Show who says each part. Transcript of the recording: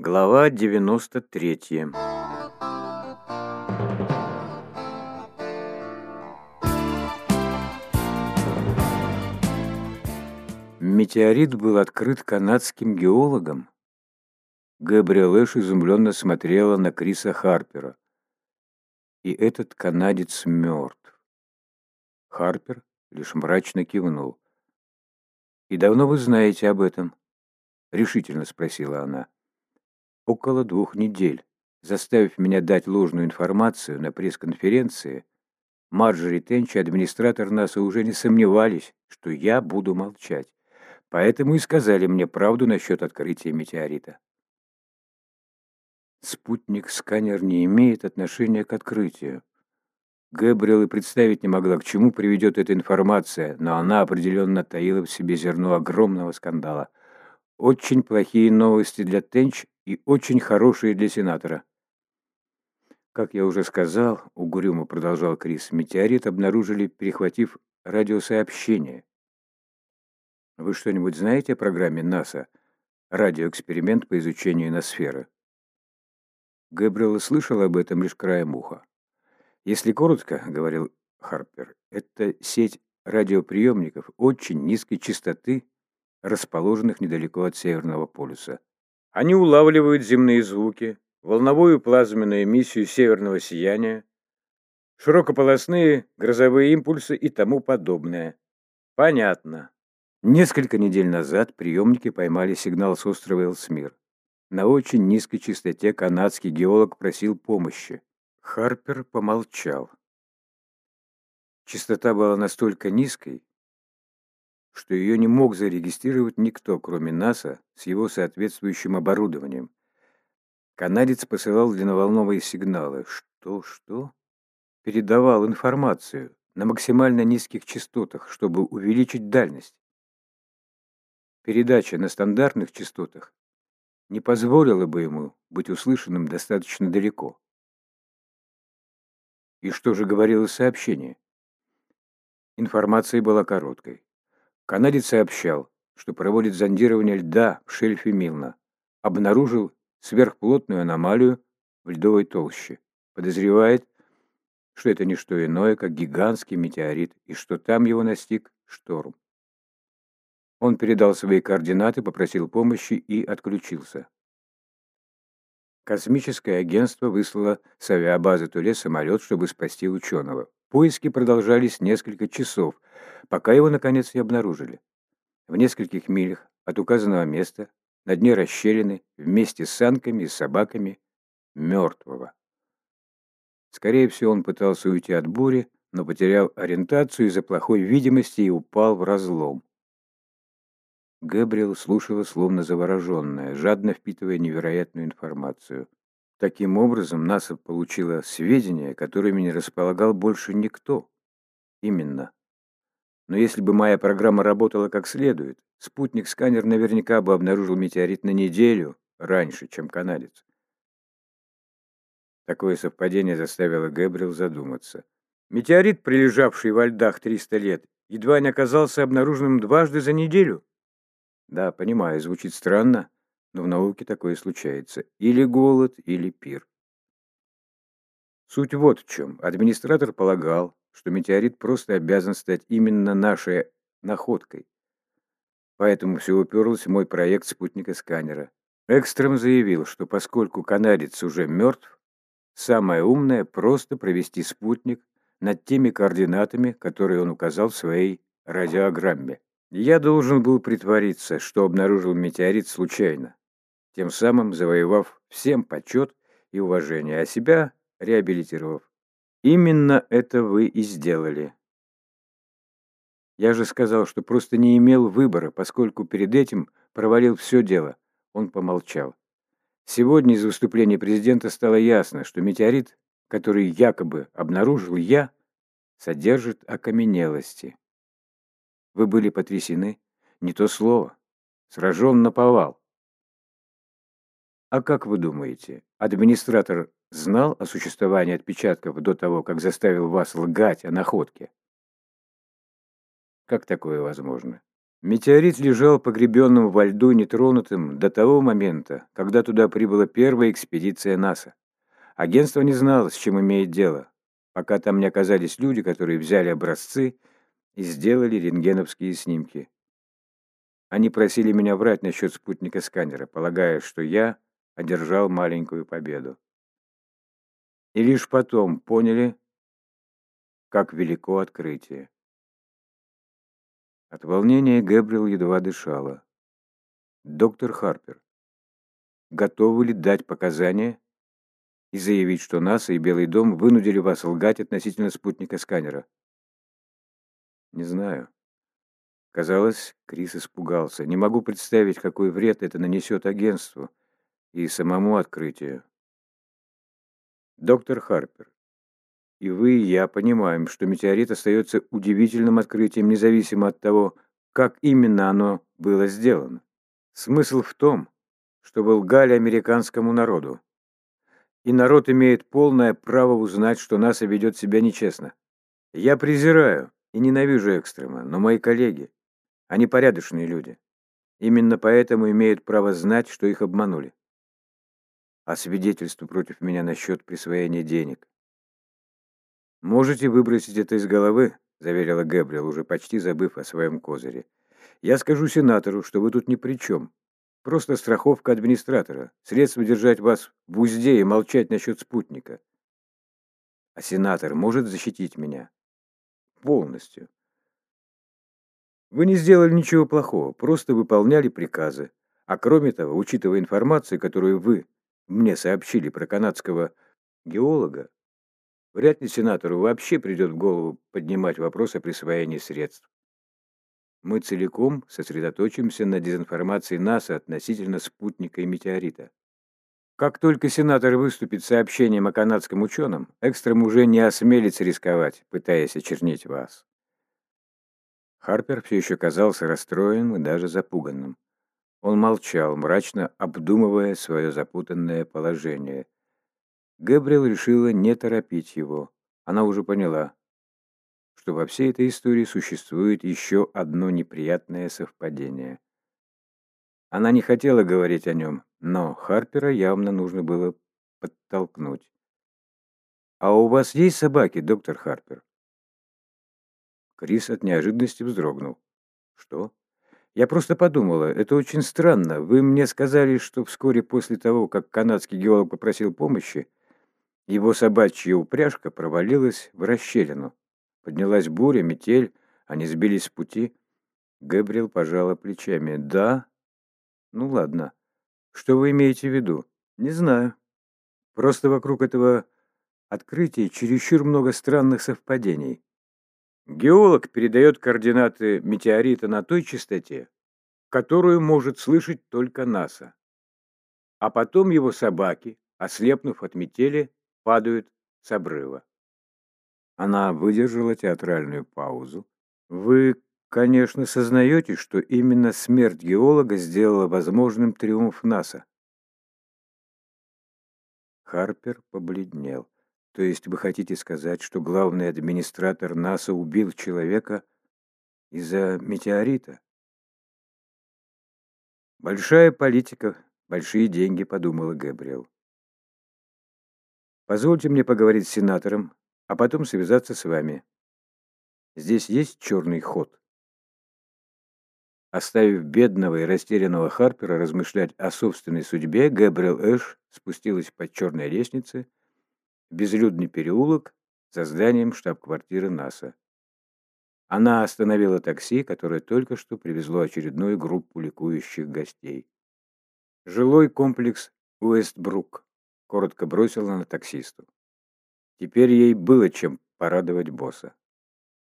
Speaker 1: Глава 93 Метеорит был открыт канадским геологом. Габриэл Эш изумленно смотрела на Криса Харпера. И этот канадец мертв. Харпер лишь мрачно кивнул. «И давно вы знаете об этом?» — решительно спросила она. «Около двух недель. Заставив меня дать ложную информацию на пресс-конференции, Марджори Тенч и администратор НАСА уже не сомневались, что я буду молчать. Поэтому и сказали мне правду насчет открытия метеорита. Спутник-сканер не имеет отношения к открытию. Гэбриэл и представить не могла, к чему приведет эта информация, но она определенно таила в себе зерно огромного скандала. Очень плохие новости для Тенч и очень хорошие для сенатора. Как я уже сказал, угрюмо продолжал Крис, метеорит обнаружили, перехватив радиосообщение. Вы что-нибудь знаете о программе НАСА «Радиоэксперимент по изучению ноосферы»? Гэбриэл слышал об этом лишь краем уха. «Если коротко, — говорил Харпер, — это сеть радиоприемников очень низкой частоты, расположенных недалеко от Северного полюса. Они улавливают земные звуки, волновую плазменную эмиссию северного сияния, широкополосные грозовые импульсы и тому подобное. Понятно. Несколько недель назад приемники поймали сигнал с острова Элсмир. На очень низкой частоте канадский геолог просил помощи. Харпер помолчал. Частота была настолько низкой, что ее не мог зарегистрировать никто, кроме НАСА, с его соответствующим оборудованием. Канадец посылал длинноволновые сигналы. Что, что? Передавал информацию на максимально низких частотах, чтобы увеличить дальность. Передача на стандартных частотах не позволила бы ему быть услышанным достаточно далеко. И что же говорило сообщение? Информация была короткой. Канадец сообщал, что проводит зондирование льда в шельфе Милна. Обнаружил сверхплотную аномалию в льдовой толще. Подозревает, что это не что иное, как гигантский метеорит, и что там его настиг шторм. Он передал свои координаты, попросил помощи и отключился. Космическое агентство выслало с авиабазы Туле самолет, чтобы спасти ученого. Поиски продолжались несколько часов, пока его, наконец, не обнаружили. В нескольких милях от указанного места, на дне расщелины, вместе с санками и собаками, мертвого. Скорее всего, он пытался уйти от бури, но потерял ориентацию из-за плохой видимости и упал в разлом. Гэбриэл слушала словно завороженная, жадно впитывая невероятную информацию. Таким образом, НАСА получила сведения, которыми не располагал больше никто. Именно. Но если бы моя программа работала как следует, спутник-сканер наверняка бы обнаружил метеорит на неделю раньше, чем канадец. Такое совпадение заставило Гэбриэл задуматься. Метеорит, прилежавший во льдах 300 лет, едва не оказался обнаруженным дважды за неделю. Да, понимаю, звучит странно, но в науке такое случается. Или голод, или пир. Суть вот в чем. Администратор полагал, что метеорит просто обязан стать именно нашей находкой. Поэтому все уперлось в мой проект спутника-сканера. Экстрем заявил, что поскольку канадец уже мертв, самое умное просто провести спутник над теми координатами, которые он указал в своей радиограмме. Я должен был притвориться, что обнаружил метеорит случайно, тем самым завоевав всем почет и уважение, а себя реабилитировав. Именно это вы и сделали. Я же сказал, что просто не имел выбора, поскольку перед этим провалил все дело. Он помолчал. Сегодня из выступления президента стало ясно, что метеорит, который якобы обнаружил я, содержит окаменелости. Вы были потрясены? Не то слово. Сражен на повал. А как вы думаете, администратор знал о существовании отпечатков до того, как заставил вас лгать о находке? Как такое возможно? Метеорит лежал погребенным во льду нетронутым до того момента, когда туда прибыла первая экспедиция НАСА. Агентство не знало, с чем имеет дело, пока там не оказались люди, которые взяли образцы и сделали рентгеновские снимки. Они просили меня врать насчет спутника-сканера, полагая, что я одержал маленькую победу. И лишь потом поняли, как велико открытие. От волнения Гэбриэл едва дышала. «Доктор Харпер, готовы ли дать показания и заявить, что НАСА и Белый дом вынудили вас лгать относительно спутника-сканера?» «Не знаю». Казалось, Крис испугался. «Не могу представить, какой вред это нанесет агентству и самому открытию». «Доктор Харпер, и вы, и я понимаем, что метеорит остается удивительным открытием, независимо от того, как именно оно было сделано. Смысл в том, что вы лгали американскому народу. И народ имеет полное право узнать, что НАСА ведет себя нечестно. Я презираю и ненавижу экстрема, но мои коллеги, они порядочные люди. Именно поэтому имеют право знать, что их обманули. А свидетельство против меня насчет присвоения денег «Можете выбросить это из головы», — заверила Гэбриэл, уже почти забыв о своем козыре. «Я скажу сенатору, что вы тут ни при чем. Просто страховка администратора, средство держать вас в узде и молчать насчет спутника. А сенатор может защитить меня? Полностью. Вы не сделали ничего плохого, просто выполняли приказы. А кроме того, учитывая информацию, которую вы мне сообщили про канадского геолога, Вряд ли сенатору вообще придет в голову поднимать вопрос о присвоении средств. Мы целиком сосредоточимся на дезинформации НАСА относительно спутника и метеорита. Как только сенатор выступит сообщением о канадском ученом, Экстрем уже не осмелится рисковать, пытаясь очернить вас. Харпер все еще казался расстроенным и даже запуганным. Он молчал, мрачно обдумывая свое запутанное положение – Гэбриэл решила не торопить его. Она уже поняла, что во всей этой истории существует еще одно неприятное совпадение. Она не хотела говорить о нем, но Харпера явно нужно было подтолкнуть. «А у вас есть собаки, доктор Харпер?» Крис от неожиданности вздрогнул. «Что?» «Я просто подумала, это очень странно. Вы мне сказали, что вскоре после того, как канадский геолог попросил помощи, его собачья упряжка провалилась в расщелину. Поднялась буря, метель, они сбились с пути. Габриэл пожала плечами. «Да? Ну ладно. Что вы имеете в виду?» «Не знаю. Просто вокруг этого открытия чересчур много странных совпадений. Геолог передает координаты метеорита на той частоте, которую может слышать только НАСА. А потом его собаки, ослепнув от метели, падают с обрыва. Она выдержала театральную паузу. Вы, конечно, сознаете, что именно смерть геолога сделала возможным триумф НАСА. Харпер побледнел. То есть вы хотите сказать, что главный администратор НАСА убил человека из-за метеорита? Большая политика, большие деньги, подумала Габриэл. Позвольте мне поговорить с сенатором, а потом связаться с вами. Здесь есть черный ход. Оставив бедного и растерянного Харпера размышлять о собственной судьбе, Гэбриэл Эш спустилась по черной лестнице безлюдный переулок за зданием штаб-квартиры НАСА. Она остановила такси, которое только что привезло очередную группу ликующих гостей. Жилой комплекс Уэстбрук коротко бросила на таксисту. Теперь ей было чем порадовать босса.